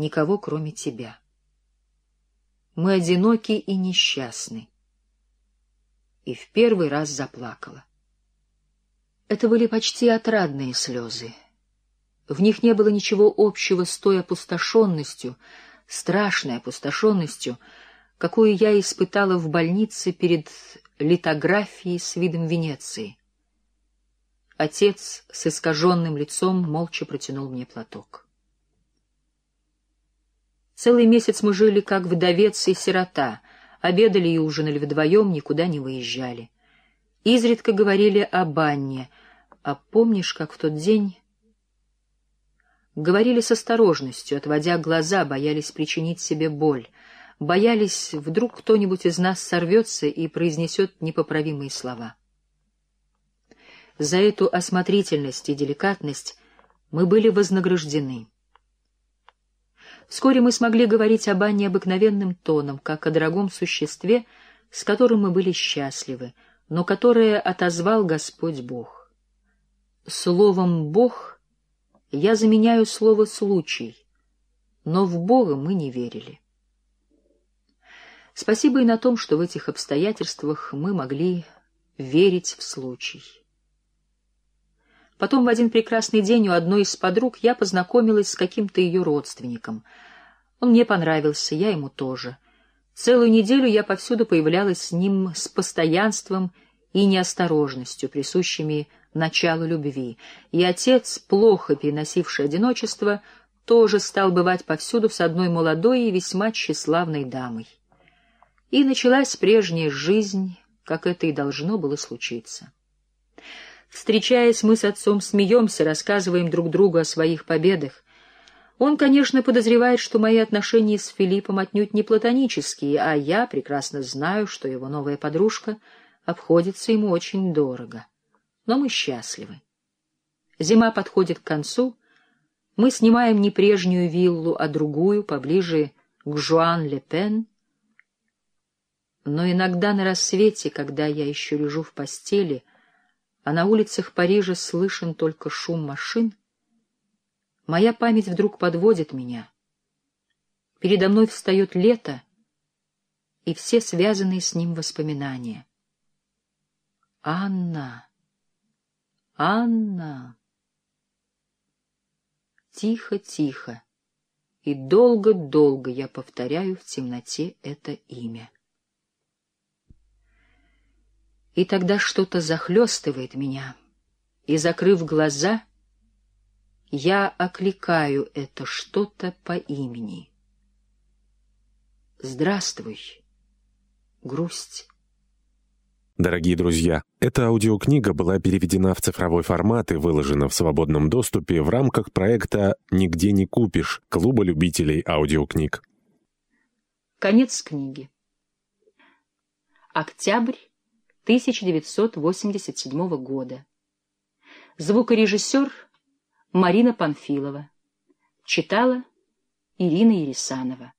никого, кроме тебя. Мы одиноки и несчастны. И в первый раз заплакала. Это были почти отрадные слезы. В них не было ничего общего с той опустошенностью, страшной опустошенностью, какую я испытала в больнице перед литографией с видом Венеции. Отец с искаженным лицом молча протянул мне платок. Целый месяц мы жили как вдовец и сирота, обедали и ужинали вдвоем, никуда не выезжали. Изредка говорили о банне, а помнишь, как в тот день... Говорили с осторожностью, отводя глаза, боялись причинить себе боль, боялись, вдруг кто-нибудь из нас сорвется и произнесет непоправимые слова. За эту осмотрительность и деликатность мы были вознаграждены. Вскоре мы смогли говорить об Анне обыкновенным тоном, как о дорогом существе, с которым мы были счастливы, но которое отозвал Господь Бог. Словом «Бог» я заменяю слово «случай», но в Бога мы не верили. Спасибо и на том, что в этих обстоятельствах мы могли верить в случай. Потом в один прекрасный день у одной из подруг я познакомилась с каким-то ее родственником. Он мне понравился, я ему тоже. Целую неделю я повсюду появлялась с ним с постоянством и неосторожностью, присущими началу любви, и отец, плохо переносивший одиночество, тоже стал бывать повсюду с одной молодой и весьма тщеславной дамой. И началась прежняя жизнь, как это и должно было случиться. Встречаясь, мы с отцом смеемся, рассказываем друг другу о своих победах. Он, конечно, подозревает, что мои отношения с Филиппом отнюдь не платонические, а я прекрасно знаю, что его новая подружка обходится ему очень дорого. Но мы счастливы. Зима подходит к концу. Мы снимаем не прежнюю виллу, а другую, поближе к Жуан-Ле-Пен. Но иногда на рассвете, когда я еще лежу в постели, а на улицах Парижа слышен только шум машин, моя память вдруг подводит меня. Передо мной встает лето и все связанные с ним воспоминания. Анна, Анна. Тихо, тихо и долго-долго я повторяю в темноте это имя. И тогда что-то захлестывает меня, и, закрыв глаза, я окликаю это что-то по имени. Здравствуй, грусть. Дорогие друзья, эта аудиокнига была переведена в цифровой формат и выложена в свободном доступе в рамках проекта «Нигде не купишь» Клуба любителей аудиокниг. Конец книги. Октябрь 1987 года. Звукорежиссер Марина Панфилова. Читала Ирина Ересанова.